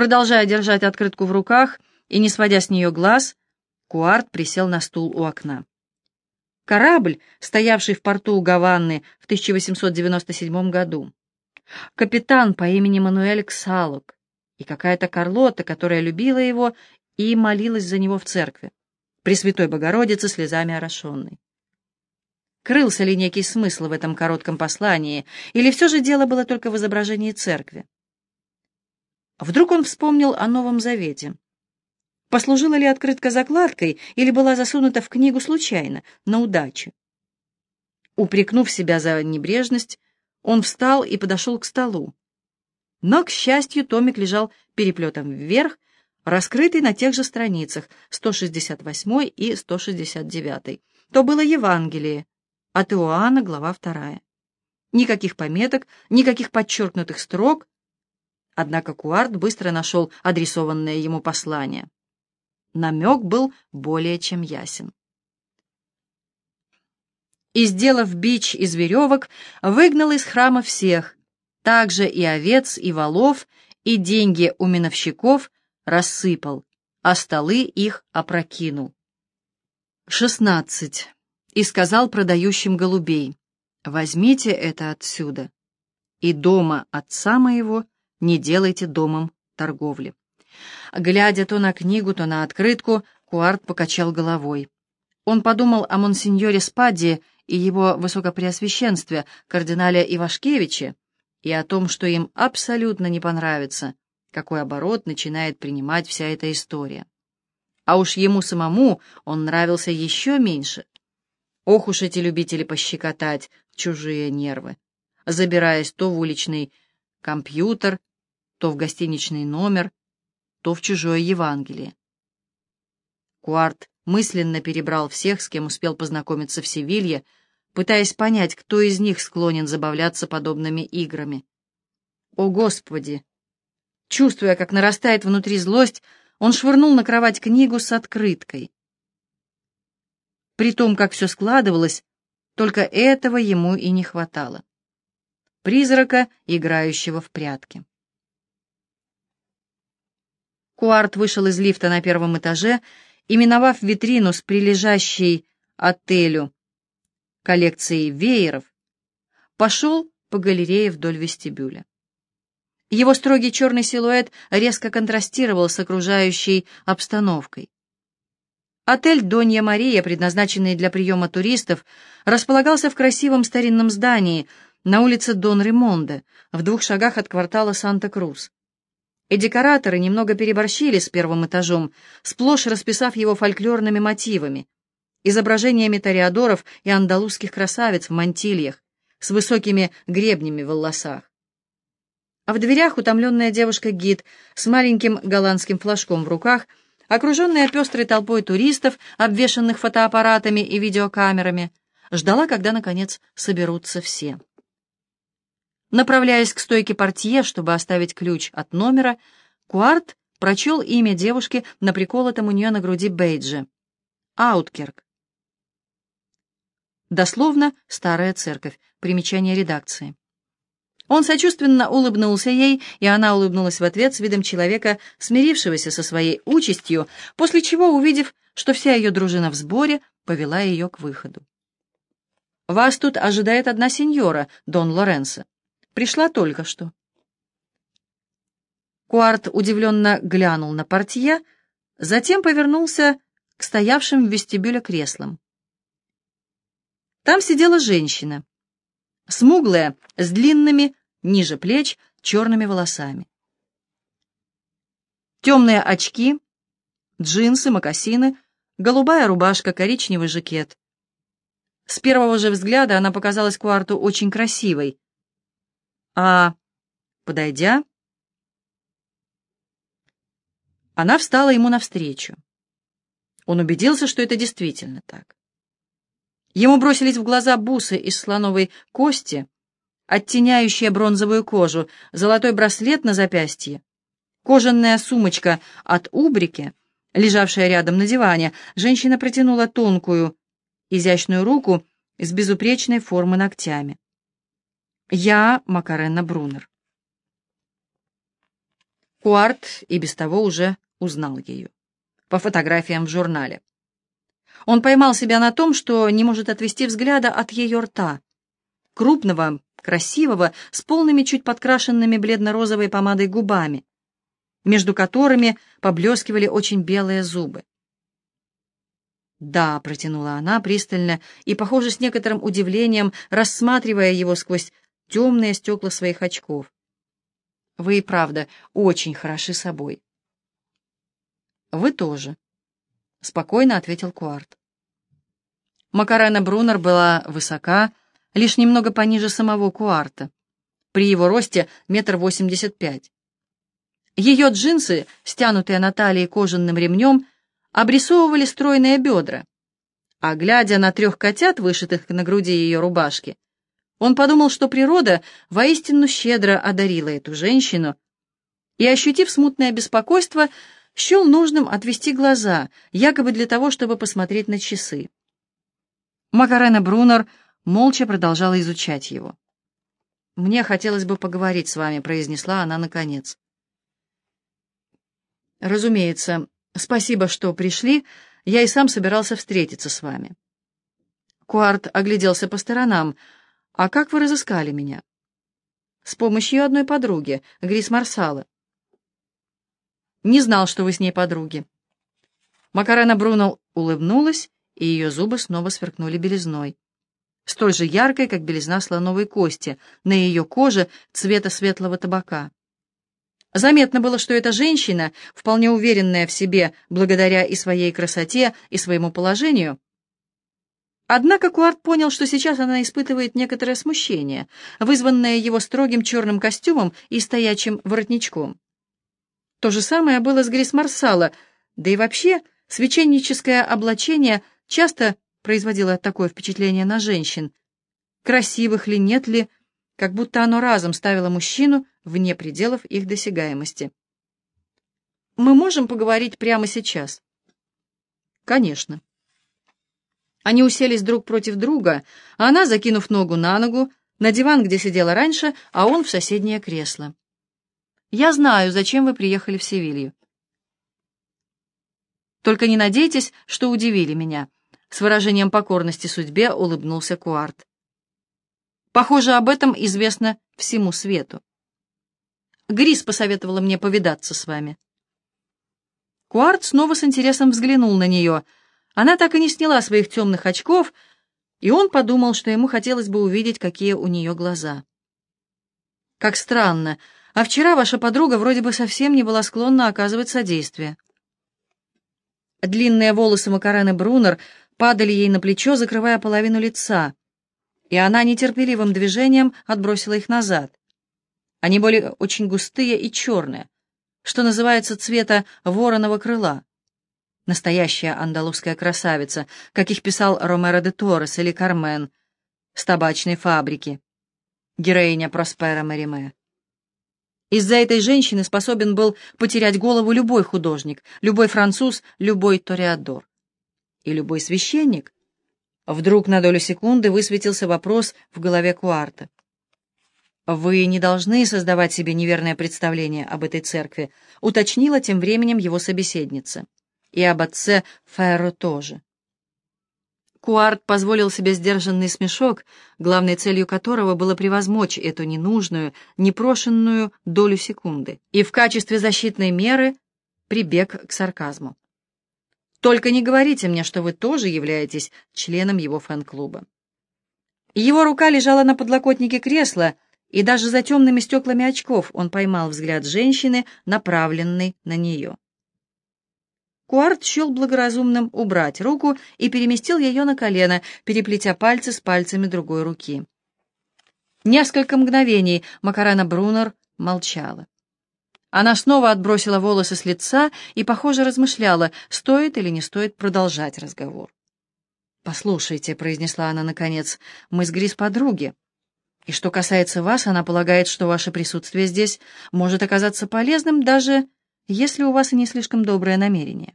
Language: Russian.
Продолжая держать открытку в руках и не сводя с нее глаз, Куарт присел на стул у окна. Корабль, стоявший в порту Гаваны в 1897 году. Капитан по имени Мануэль Ксалок и какая-то Карлота, которая любила его и молилась за него в церкви, Пресвятой Богородице слезами орошенной. Крылся ли некий смысл в этом коротком послании, или все же дело было только в изображении церкви? Вдруг он вспомнил о Новом Завете. Послужила ли открытка закладкой или была засунута в книгу случайно, на удачу? Упрекнув себя за небрежность, он встал и подошел к столу. Но, к счастью, томик лежал переплетом вверх, раскрытый на тех же страницах 168 и 169. То было Евангелие, от Иоанна, глава 2. Никаких пометок, никаких подчеркнутых строк, однако Куарт быстро нашел адресованное ему послание. Намек был более чем ясен. И, сделав бич из веревок, выгнал из храма всех, также и овец, и волов, и деньги у миновщиков рассыпал, а столы их опрокинул. Шестнадцать. И сказал продающим голубей, возьмите это отсюда, и дома отца моего не делайте домом торговли. Глядя то на книгу, то на открытку, Куарт покачал головой. Он подумал о монсеньоре Спадди и его высокопреосвященстве, кардинале Ивашкевиче, и о том, что им абсолютно не понравится, какой оборот начинает принимать вся эта история. А уж ему самому он нравился еще меньше. Ох уж эти любители пощекотать чужие нервы, забираясь то в уличный компьютер, то в гостиничный номер, то в чужое Евангелие. Куарт мысленно перебрал всех, с кем успел познакомиться в Севилье, пытаясь понять, кто из них склонен забавляться подобными играми. О, Господи! Чувствуя, как нарастает внутри злость, он швырнул на кровать книгу с открыткой. При том, как все складывалось, только этого ему и не хватало. Призрака, играющего в прятки. Куарт вышел из лифта на первом этаже и, миновав витрину с прилежащей отелю коллекцией вееров, пошел по галерее вдоль вестибюля. Его строгий черный силуэт резко контрастировал с окружающей обстановкой. Отель «Донья Мария», предназначенный для приема туристов, располагался в красивом старинном здании на улице Дон Ремонде, в двух шагах от квартала Санта-Крус и декораторы немного переборщили с первым этажом, сплошь расписав его фольклорными мотивами, изображениями ториадоров и андалузских красавиц в мантильях, с высокими гребнями в волосах. А в дверях утомленная девушка-гид с маленьким голландским флажком в руках, окруженная пестрой толпой туристов, обвешанных фотоаппаратами и видеокамерами, ждала, когда, наконец, соберутся все. Направляясь к стойке портье, чтобы оставить ключ от номера, Куарт прочел имя девушки на приколотом у нее на груди бейдже. Ауткерк. Дословно «Старая церковь». Примечание редакции. Он сочувственно улыбнулся ей, и она улыбнулась в ответ с видом человека, смирившегося со своей участью, после чего, увидев, что вся ее дружина в сборе, повела ее к выходу. «Вас тут ожидает одна сеньора, Дон Лоренцо. Пришла только что. Куарт удивленно глянул на портье, затем повернулся к стоявшим в вестибюле креслам. Там сидела женщина, смуглая, с длинными, ниже плеч, черными волосами. Темные очки, джинсы, мокасины, голубая рубашка, коричневый жакет. С первого же взгляда она показалась Куарту очень красивой, а, подойдя, она встала ему навстречу. Он убедился, что это действительно так. Ему бросились в глаза бусы из слоновой кости, оттеняющие бронзовую кожу, золотой браслет на запястье, кожаная сумочка от убрики, лежавшая рядом на диване. Женщина протянула тонкую, изящную руку с безупречной формы ногтями. Я Макарена Брунер. Куарт и без того уже узнал ее. По фотографиям в журнале. Он поймал себя на том, что не может отвести взгляда от ее рта. Крупного, красивого, с полными чуть подкрашенными бледно-розовой помадой губами, между которыми поблескивали очень белые зубы. «Да», — протянула она пристально и, похоже, с некоторым удивлением, рассматривая его сквозь темные стекла своих очков. «Вы и правда очень хороши собой». «Вы тоже», — спокойно ответил Куарт. Макарена Брунер была высока, лишь немного пониже самого Куарта. При его росте метр восемьдесят пять. Ее джинсы, стянутые на талии кожаным ремнем, обрисовывали стройные бедра. А глядя на трех котят, вышитых на груди ее рубашки, он подумал, что природа воистину щедро одарила эту женщину, и, ощутив смутное беспокойство, счел нужным отвести глаза, якобы для того, чтобы посмотреть на часы. Макарена Брунер молча продолжала изучать его. «Мне хотелось бы поговорить с вами», — произнесла она наконец. «Разумеется, спасибо, что пришли. Я и сам собирался встретиться с вами». Куарт огляделся по сторонам. «А как вы разыскали меня?» «С помощью одной подруги, Грис Марсала». «Не знал, что вы с ней подруги». Макарена Брунел улыбнулась, и ее зубы снова сверкнули белизной столь же яркой, как белизна слоновой кости, на ее коже цвета светлого табака. Заметно было, что эта женщина, вполне уверенная в себе благодаря и своей красоте, и своему положению, Однако Куарт понял, что сейчас она испытывает некоторое смущение, вызванное его строгим черным костюмом и стоячим воротничком. То же самое было с Грис Марсала, да и вообще священническое облачение часто производило такое впечатление на женщин. Красивых ли, нет ли, как будто оно разом ставило мужчину вне пределов их досягаемости. «Мы можем поговорить прямо сейчас?» «Конечно». Они уселись друг против друга, а она, закинув ногу на ногу, на диван, где сидела раньше, а он в соседнее кресло. «Я знаю, зачем вы приехали в Севилью. Только не надейтесь, что удивили меня. С выражением покорности судьбе улыбнулся Куарт. Похоже, об этом известно всему свету. Грис посоветовала мне повидаться с вами. Куарт снова с интересом взглянул на нее. Она так и не сняла своих темных очков, и он подумал, что ему хотелось бы увидеть, какие у нее глаза. «Как странно, а вчера ваша подруга вроде бы совсем не была склонна оказывать содействие». Длинные волосы Макарены Брунер падали ей на плечо, закрывая половину лица, и она нетерпеливым движением отбросила их назад. Они были очень густые и черные, что называется цвета вороного крыла. Настоящая андалузская красавица, как их писал Ромеро де Торрес или Кармен с табачной фабрики, героиня Проспера Мариме. Из-за этой женщины способен был потерять голову любой художник, любой француз, любой ториадор и любой священник? Вдруг на долю секунды высветился вопрос в голове Куарта. «Вы не должны создавать себе неверное представление об этой церкви», уточнила тем временем его собеседница. «И об отце Ферро тоже». Куарт позволил себе сдержанный смешок, главной целью которого было превозмочь эту ненужную, непрошенную долю секунды, и в качестве защитной меры прибег к сарказму. Только не говорите мне, что вы тоже являетесь членом его фэн-клуба. Его рука лежала на подлокотнике кресла, и даже за темными стеклами очков он поймал взгляд женщины, направленный на нее. Куарт счел благоразумным убрать руку и переместил ее на колено, переплетя пальцы с пальцами другой руки. Несколько мгновений Макарена Брунер молчала. Она снова отбросила волосы с лица и, похоже, размышляла, стоит или не стоит продолжать разговор. «Послушайте», — произнесла она наконец, — «мы с Грис подруги. И что касается вас, она полагает, что ваше присутствие здесь может оказаться полезным, даже если у вас и не слишком доброе намерение».